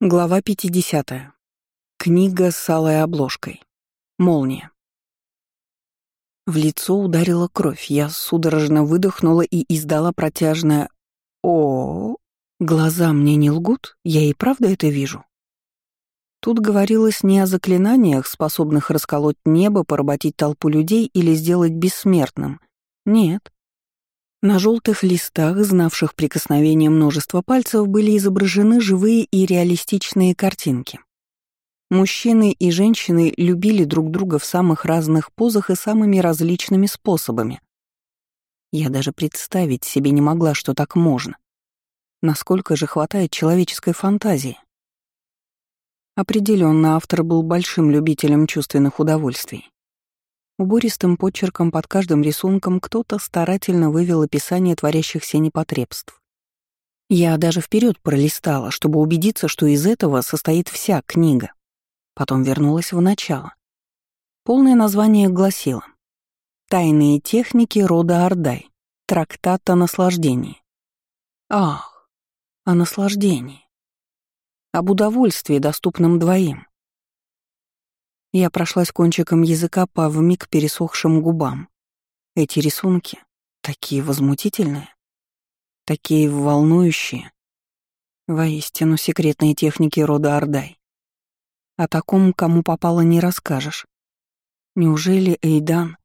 Глава 50. Книга с алой обложкой. Молния. В лицо ударила кровь. Я судорожно выдохнула и издала протяжное о, Глаза мне не лгут, я и правда это вижу. Тут говорилось не о заклинаниях, способных расколоть небо, поработить толпу людей или сделать бессмертным. Нет. На желтых листах, знавших прикосновение множества пальцев, были изображены живые и реалистичные картинки. Мужчины и женщины любили друг друга в самых разных позах и самыми различными способами. Я даже представить себе не могла, что так можно. Насколько же хватает человеческой фантазии? Определенно, автор был большим любителем чувственных удовольствий. Убористым почерком под каждым рисунком кто-то старательно вывел описание творящихся непотребств. Я даже вперед пролистала, чтобы убедиться, что из этого состоит вся книга. Потом вернулась в начало. Полное название гласило «Тайные техники рода Ордай. Трактат о наслаждении». Ах, о наслаждении. Об удовольствии, доступном двоим. Я прошлась кончиком языка по вмиг пересохшим губам. Эти рисунки такие возмутительные, такие волнующие. Воистину секретные техники рода Ордай. О таком, кому попало, не расскажешь. Неужели Эйдан?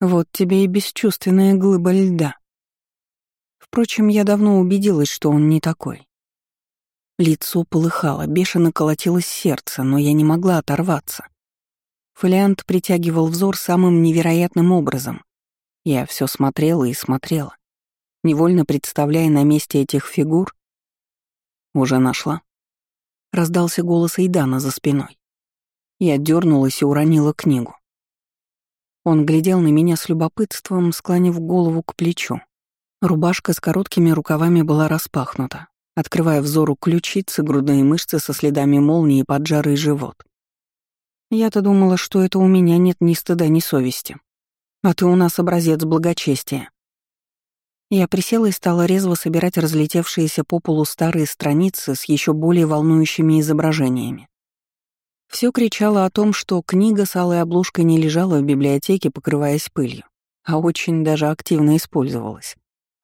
Вот тебе и бесчувственная глыба льда. Впрочем, я давно убедилась, что он не такой. Лицо полыхало, бешено колотилось сердце, но я не могла оторваться. Фолиант притягивал взор самым невероятным образом. Я все смотрела и смотрела, невольно представляя на месте этих фигур. «Уже нашла?» Раздался голос Эйдана за спиной. Я дернулась и уронила книгу. Он глядел на меня с любопытством, склонив голову к плечу. Рубашка с короткими рукавами была распахнута, открывая взору ключицы, грудные мышцы со следами молнии и поджарый живот. Я-то думала, что это у меня нет ни стыда, ни совести. А ты у нас образец благочестия. Я присела и стала резво собирать разлетевшиеся по полу старые страницы с еще более волнующими изображениями. Все кричало о том, что книга с алой обложкой не лежала в библиотеке, покрываясь пылью, а очень даже активно использовалась.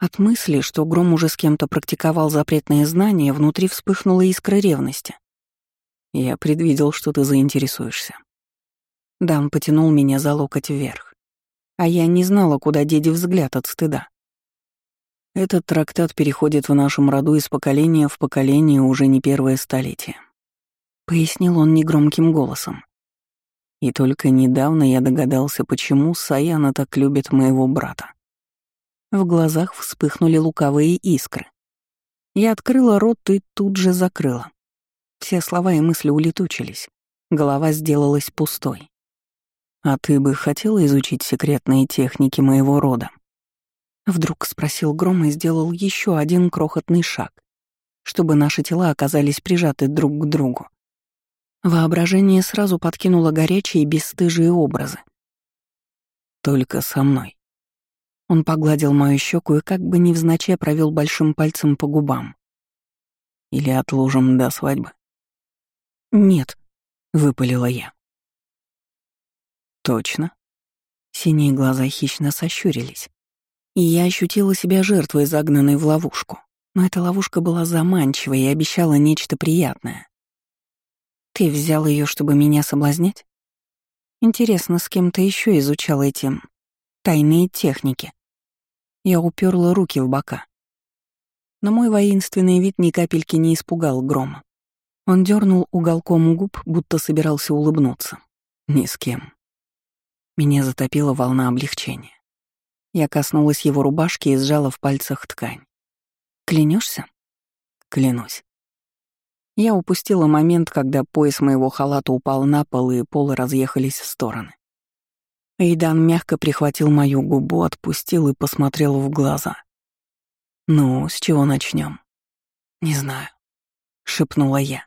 От мысли, что Гром уже с кем-то практиковал запретные знания, внутри вспыхнула искра ревности. Я предвидел, что ты заинтересуешься. Дан потянул меня за локоть вверх. А я не знала, куда деди взгляд от стыда. Этот трактат переходит в нашем роду из поколения в поколение уже не первое столетие. Пояснил он негромким голосом. И только недавно я догадался, почему Саяна так любит моего брата. В глазах вспыхнули луковые искры. Я открыла рот и тут же закрыла. Все слова и мысли улетучились. Голова сделалась пустой. «А ты бы хотела изучить секретные техники моего рода?» Вдруг спросил Гром и сделал еще один крохотный шаг, чтобы наши тела оказались прижаты друг к другу. Воображение сразу подкинуло горячие бесстыжие образы. «Только со мной», он погладил мою щеку и как бы невзначай провел большим пальцем по губам. «Или отложим до свадьбы?» «Нет», — выпалила я. «Точно?» Синие глаза хищно сощурились. И я ощутила себя жертвой, загнанной в ловушку. Но эта ловушка была заманчивой и обещала нечто приятное. «Ты взял ее, чтобы меня соблазнять?» Интересно, с кем то еще изучал эти тайные техники. Я уперла руки в бока. Но мой воинственный вид ни капельки не испугал грома. Он дернул уголком губ, будто собирался улыбнуться. Ни с кем. Меня затопила волна облегчения. Я коснулась его рубашки и сжала в пальцах ткань. Клянешься? Клянусь. Я упустила момент, когда пояс моего халата упал на пол и полы разъехались в стороны. Эйдан мягко прихватил мою губу, отпустил и посмотрел в глаза. «Ну, с чего начнем? «Не знаю», — шепнула я.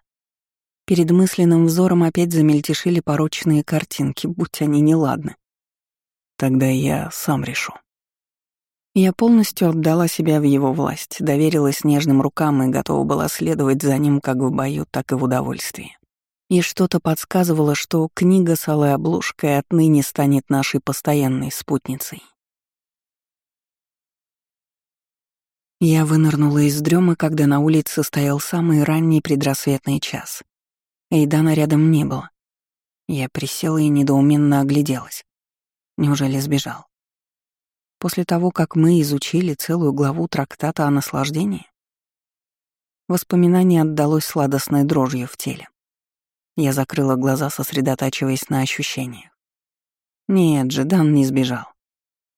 Перед мысленным взором опять замельтешили порочные картинки, будь они неладны. «Тогда я сам решу». Я полностью отдала себя в его власть, доверилась нежным рукам и готова была следовать за ним как в бою, так и в удовольствии. И что-то подсказывало, что книга с алой обложкой отныне станет нашей постоянной спутницей. Я вынырнула из дремы, когда на улице стоял самый ранний предрассветный час. Эйдана рядом не было. Я присела и недоуменно огляделась. Неужели сбежал? После того, как мы изучили целую главу трактата о наслаждении? Воспоминание отдалось сладостной дрожью в теле. Я закрыла глаза, сосредотачиваясь на ощущениях. Нет, Джедан не сбежал.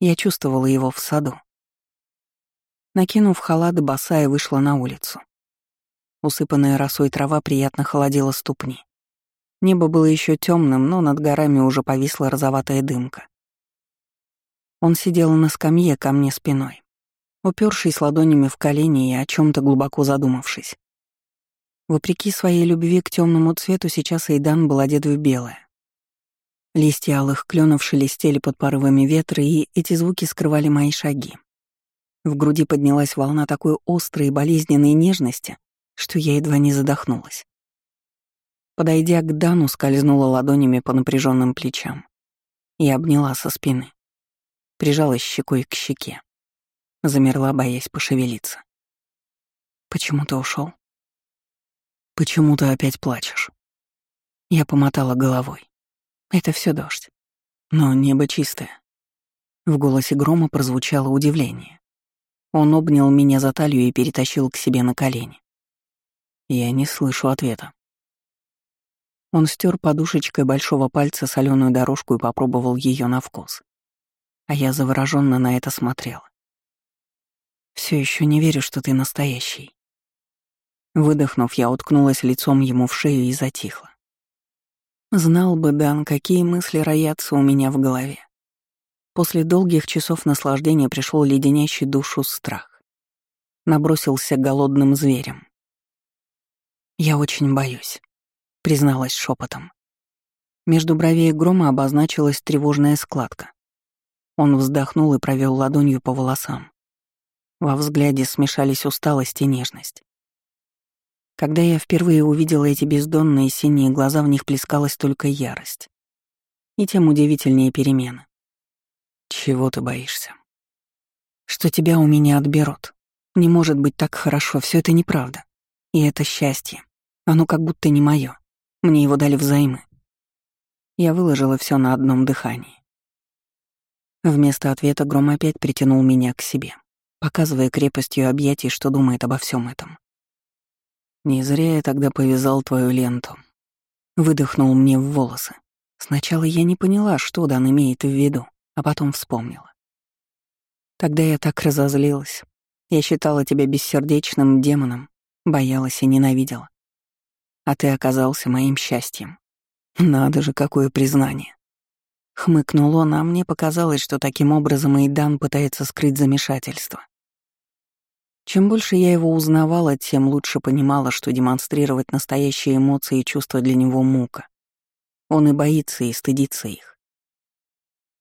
Я чувствовала его в саду. Накинув халат, босая вышла на улицу. Усыпанная росой трава приятно холодила ступни. Небо было еще темным, но над горами уже повисла розоватая дымка. Он сидел на скамье ко мне спиной, упершись ладонями в колени и о чем то глубоко задумавшись. Вопреки своей любви к темному цвету, сейчас Эйдан был одет в белое. Листья алых кленов шелестели под порывами ветра, и эти звуки скрывали мои шаги. В груди поднялась волна такой острой и болезненной нежности, что я едва не задохнулась. Подойдя к Дану, скользнула ладонями по напряженным плечам и обняла со спины. Прижалась щекой к щеке. Замерла, боясь пошевелиться. «Почему ты ушел? «Почему ты опять плачешь?» Я помотала головой. «Это все дождь. Но небо чистое». В голосе грома прозвучало удивление. Он обнял меня за талию и перетащил к себе на колени. Я не слышу ответа. Он стер подушечкой большого пальца соленую дорожку и попробовал ее на вкус. А я завороженно на это смотрела. Все еще не верю, что ты настоящий. Выдохнув, я уткнулась лицом ему в шею и затихла. Знал бы Дан, какие мысли роятся у меня в голове. После долгих часов наслаждения пришел леденящий душу страх. Набросился голодным зверем. Я очень боюсь призналась шепотом. Между бровей грома обозначилась тревожная складка. Он вздохнул и провел ладонью по волосам. Во взгляде смешались усталость и нежность. Когда я впервые увидела эти бездонные синие глаза, в них плескалась только ярость. И тем удивительнее перемены. Чего ты боишься? Что тебя у меня отберут. Не может быть так хорошо, все это неправда. И это счастье. Оно как будто не мое. Мне его дали взаймы. Я выложила все на одном дыхании. Вместо ответа Гром опять притянул меня к себе, показывая крепостью объятий, что думает обо всем этом. «Не зря я тогда повязал твою ленту». Выдохнул мне в волосы. Сначала я не поняла, что Дан имеет в виду, а потом вспомнила. Тогда я так разозлилась. Я считала тебя бессердечным демоном, боялась и ненавидела а ты оказался моим счастьем. Надо же, какое признание. Хмыкнул он, а мне показалось, что таким образом Эйдан пытается скрыть замешательство. Чем больше я его узнавала, тем лучше понимала, что демонстрировать настоящие эмоции и чувства для него мука. Он и боится, и стыдится их.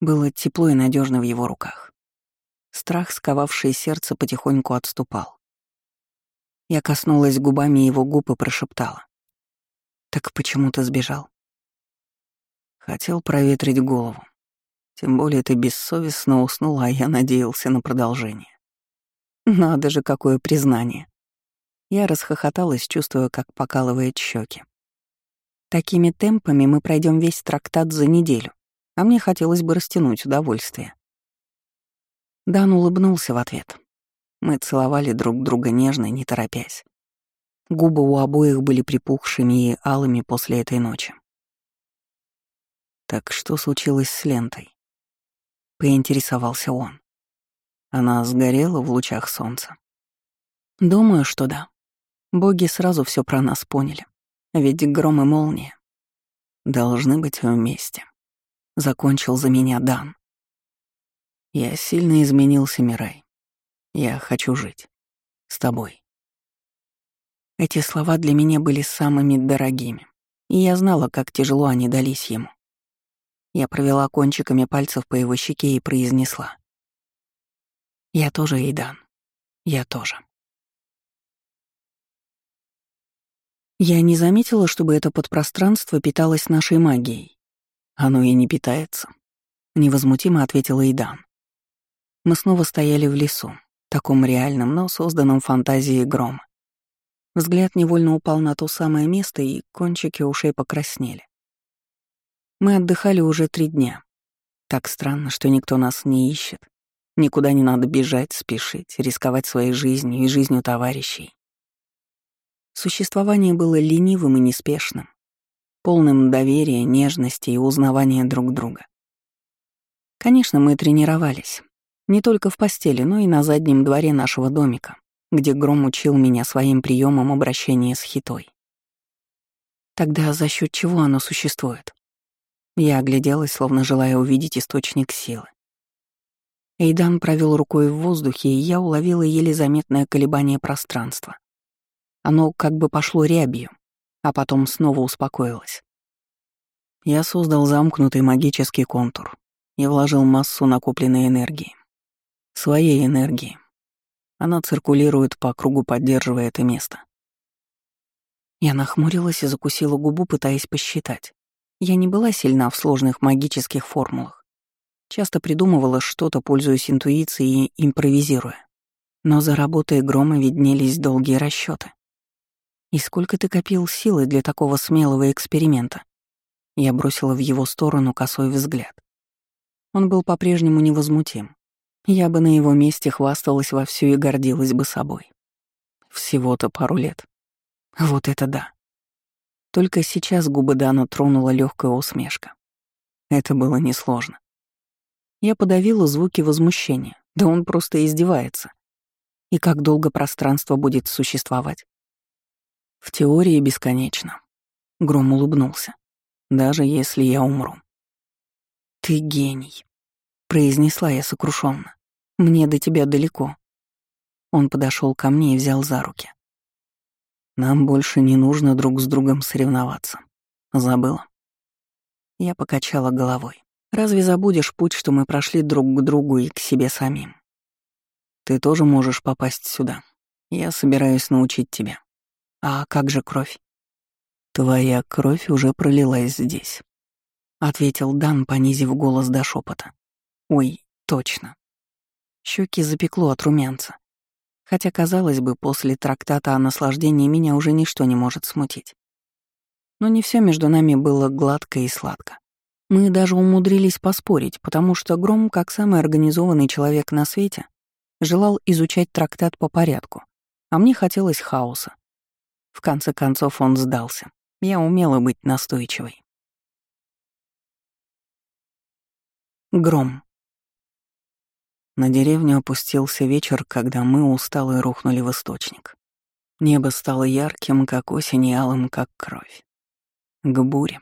Было тепло и надежно в его руках. Страх, сковавший сердце, потихоньку отступал. Я коснулась губами его губ и прошептала. Так почему ты сбежал? Хотел проветрить голову. Тем более ты бессовестно уснул, а я надеялся на продолжение. Надо же, какое признание. Я расхохоталась, чувствуя, как покалывает щеки. Такими темпами мы пройдем весь трактат за неделю, а мне хотелось бы растянуть удовольствие. Дан улыбнулся в ответ. Мы целовали друг друга нежно, не торопясь. Губы у обоих были припухшими и алыми после этой ночи. «Так что случилось с лентой?» — поинтересовался он. Она сгорела в лучах солнца. «Думаю, что да. Боги сразу все про нас поняли. Ведь гром и молния должны быть вместе. Закончил за меня Дан. Я сильно изменился, Мирай. Я хочу жить. С тобой. Эти слова для меня были самыми дорогими, и я знала, как тяжело они дались ему. Я провела кончиками пальцев по его щеке и произнесла. Я тоже, Эйдан. Я тоже. Я не заметила, чтобы это подпространство питалось нашей магией. Оно и не питается. Невозмутимо ответила Эйдан. Мы снова стояли в лесу, таком реальном, но созданном фантазией грома. Взгляд невольно упал на то самое место, и кончики ушей покраснели. Мы отдыхали уже три дня. Так странно, что никто нас не ищет. Никуда не надо бежать, спешить, рисковать своей жизнью и жизнью товарищей. Существование было ленивым и неспешным, полным доверия, нежности и узнавания друг друга. Конечно, мы тренировались. Не только в постели, но и на заднем дворе нашего домика, где Гром учил меня своим приемам обращения с хитой. Тогда за счет чего оно существует? Я огляделась, словно желая увидеть источник силы. Эйдан провел рукой в воздухе, и я уловила еле заметное колебание пространства. Оно как бы пошло рябью, а потом снова успокоилось. Я создал замкнутый магический контур и вложил массу накопленной энергии. Своей энергии. Она циркулирует по кругу, поддерживая это место. Я нахмурилась и закусила губу, пытаясь посчитать. Я не была сильна в сложных магических формулах. Часто придумывала что-то, пользуясь интуицией и импровизируя. Но за работой грома виднелись долгие расчеты. «И сколько ты копил силы для такого смелого эксперимента?» Я бросила в его сторону косой взгляд. Он был по-прежнему невозмутим. Я бы на его месте хвасталась вовсю и гордилась бы собой. Всего-то пару лет. Вот это да. Только сейчас губы Дану тронула легкая усмешка. Это было несложно. Я подавила звуки возмущения. Да он просто издевается. И как долго пространство будет существовать? В теории бесконечно. Гром улыбнулся. Даже если я умру. Ты гений, произнесла я сокрушенно. Мне до тебя далеко. Он подошел ко мне и взял за руки. Нам больше не нужно друг с другом соревноваться. Забыла. Я покачала головой. Разве забудешь путь, что мы прошли друг к другу и к себе самим? Ты тоже можешь попасть сюда. Я собираюсь научить тебя. А как же кровь? Твоя кровь уже пролилась здесь, ответил Дан, понизив голос до шепота. Ой, точно. Щеки запекло от румянца. Хотя, казалось бы, после трактата о наслаждении меня уже ничто не может смутить. Но не все между нами было гладко и сладко. Мы даже умудрились поспорить, потому что Гром, как самый организованный человек на свете, желал изучать трактат по порядку, а мне хотелось хаоса. В конце концов он сдался. Я умела быть настойчивой. Гром. На деревню опустился вечер, когда мы усталые рухнули в источник. Небо стало ярким, как осень, и алым, как кровь. К буре,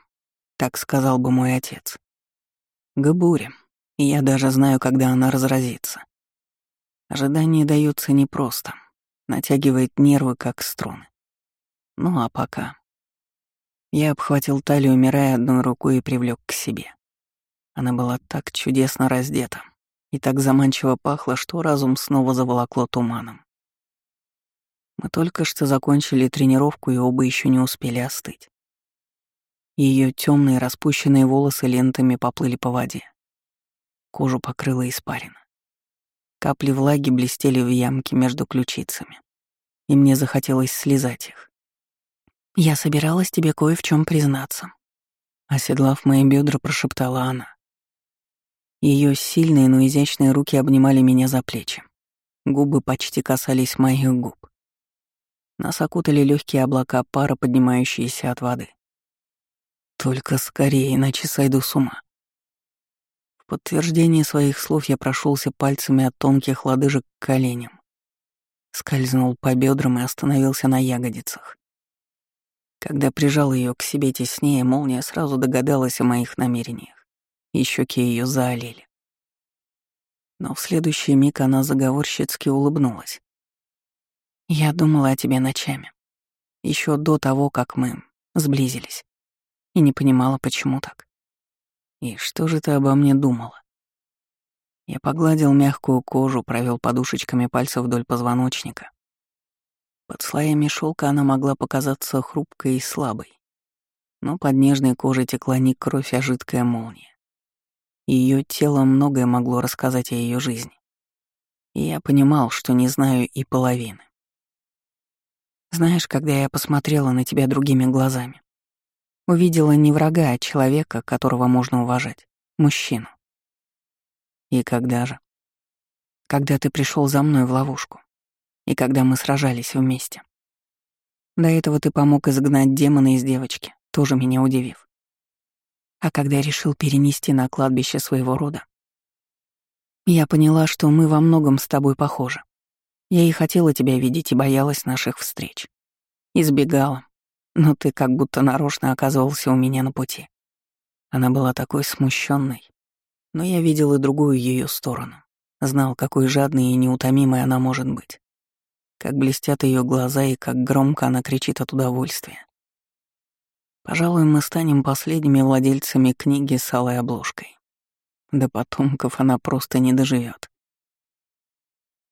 так сказал бы мой отец. К буре, и я даже знаю, когда она разразится. Ожидание дается непросто, натягивает нервы, как струны. Ну а пока... Я обхватил талию, умирая одной рукой и привлек к себе. Она была так чудесно раздета, и так заманчиво пахло, что разум снова заволокло туманом. Мы только что закончили тренировку, и оба еще не успели остыть. Ее темные распущенные волосы лентами поплыли по воде. Кожу покрыла испарина. Капли влаги блестели в ямке между ключицами, и мне захотелось слезать их. «Я собиралась тебе кое в чем признаться», — оседлав мои бедра, прошептала она. Ее сильные, но изящные руки обнимали меня за плечи. Губы почти касались моих губ. Нас окутали легкие облака пара, поднимающиеся от воды. Только скорее, иначе сойду с ума. В подтверждение своих слов я прошелся пальцами от тонких лодыжек к коленям. Скользнул по бедрам и остановился на ягодицах. Когда прижал ее к себе теснее, молния сразу догадалась о моих намерениях и щеки ее заолели. Но в следующий миг она заговорщицки улыбнулась. «Я думала о тебе ночами, еще до того, как мы сблизились, и не понимала, почему так. И что же ты обо мне думала?» Я погладил мягкую кожу, провел подушечками пальцев вдоль позвоночника. Под слоями шелка она могла показаться хрупкой и слабой, но под нежной кожей текла не кровь, а жидкая молния. Ее тело многое могло рассказать о ее жизни. И я понимал, что не знаю и половины. Знаешь, когда я посмотрела на тебя другими глазами, увидела не врага, а человека, которого можно уважать, мужчину. И когда же? Когда ты пришел за мной в ловушку. И когда мы сражались вместе. До этого ты помог изгнать демона из девочки, тоже меня удивив. А когда решил перенести на кладбище своего рода, я поняла, что мы во многом с тобой похожи. Я и хотела тебя видеть и боялась наших встреч. Избегала, но ты как будто нарочно оказывался у меня на пути. Она была такой смущенной, но я видел и другую ее сторону. Знал, какой жадной и неутомимой она может быть. Как блестят ее глаза и как громко она кричит от удовольствия. Пожалуй, мы станем последними владельцами книги с алой обложкой. До потомков она просто не доживет.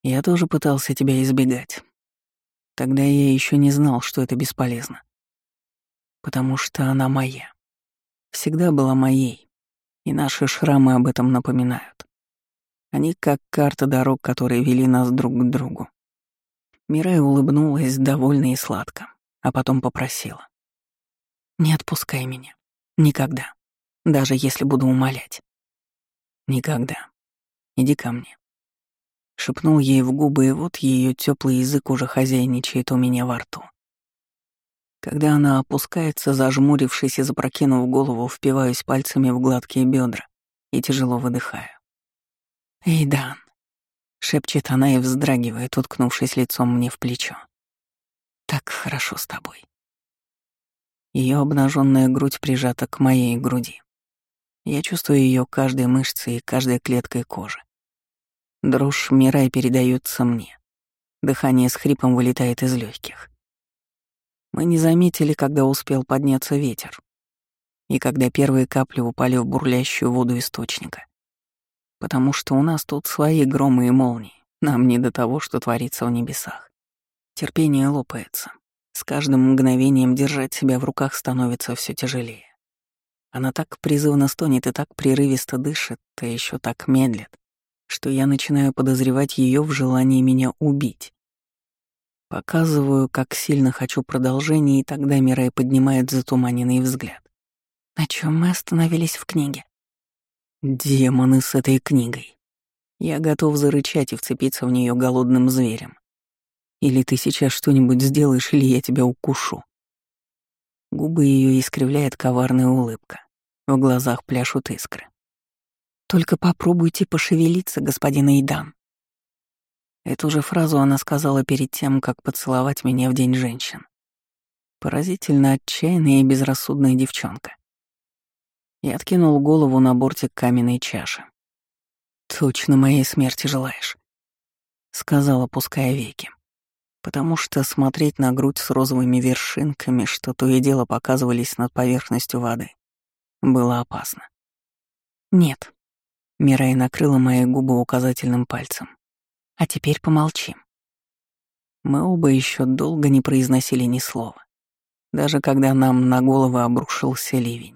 Я тоже пытался тебя избегать. Тогда я еще не знал, что это бесполезно. Потому что она моя. Всегда была моей. И наши шрамы об этом напоминают. Они как карта дорог, которые вели нас друг к другу. Мирай улыбнулась довольно и сладко, а потом попросила. «Не отпускай меня. Никогда. Даже если буду умолять. Никогда. Иди ко мне». Шепнул ей в губы, и вот ее теплый язык уже хозяйничает у меня во рту. Когда она опускается, зажмурившись и запрокинув голову, впиваюсь пальцами в гладкие бедра и тяжело выдыхаю. «Эйдан», — шепчет она и вздрагивает, уткнувшись лицом мне в плечо. «Так хорошо с тобой». Ее обнаженная грудь прижата к моей груди. Я чувствую ее каждой мышцей и каждой клеткой кожи. Дрожь Мирай передается мне. Дыхание с хрипом вылетает из легких. Мы не заметили, когда успел подняться ветер, и когда первые капли упали в бурлящую воду источника. Потому что у нас тут свои громы и молнии, нам не до того, что творится в небесах. Терпение лопается. С каждым мгновением держать себя в руках становится все тяжелее. Она так призывно стонет и так прерывисто дышит, а еще так медлит, что я начинаю подозревать ее в желании меня убить. Показываю, как сильно хочу продолжения, и тогда Мирай поднимает затуманенный взгляд. На чем мы остановились в книге? Демоны с этой книгой. Я готов зарычать и вцепиться в нее голодным зверем. Или ты сейчас что-нибудь сделаешь, или я тебя укушу. Губы ее искривляет коварная улыбка. В глазах пляшут искры. Только попробуйте пошевелиться, господин Эйдан. Эту же фразу она сказала перед тем, как поцеловать меня в День женщин. Поразительно отчаянная и безрассудная девчонка. Я откинул голову на бортик каменной чаши. «Точно моей смерти желаешь», — сказала, пуская веки. Потому что смотреть на грудь с розовыми вершинками, что то и дело показывались над поверхностью воды, было опасно. «Нет», — Мирай накрыла мои губы указательным пальцем. А теперь помолчим. Мы оба еще долго не произносили ни слова, даже когда нам на головы обрушился ливень.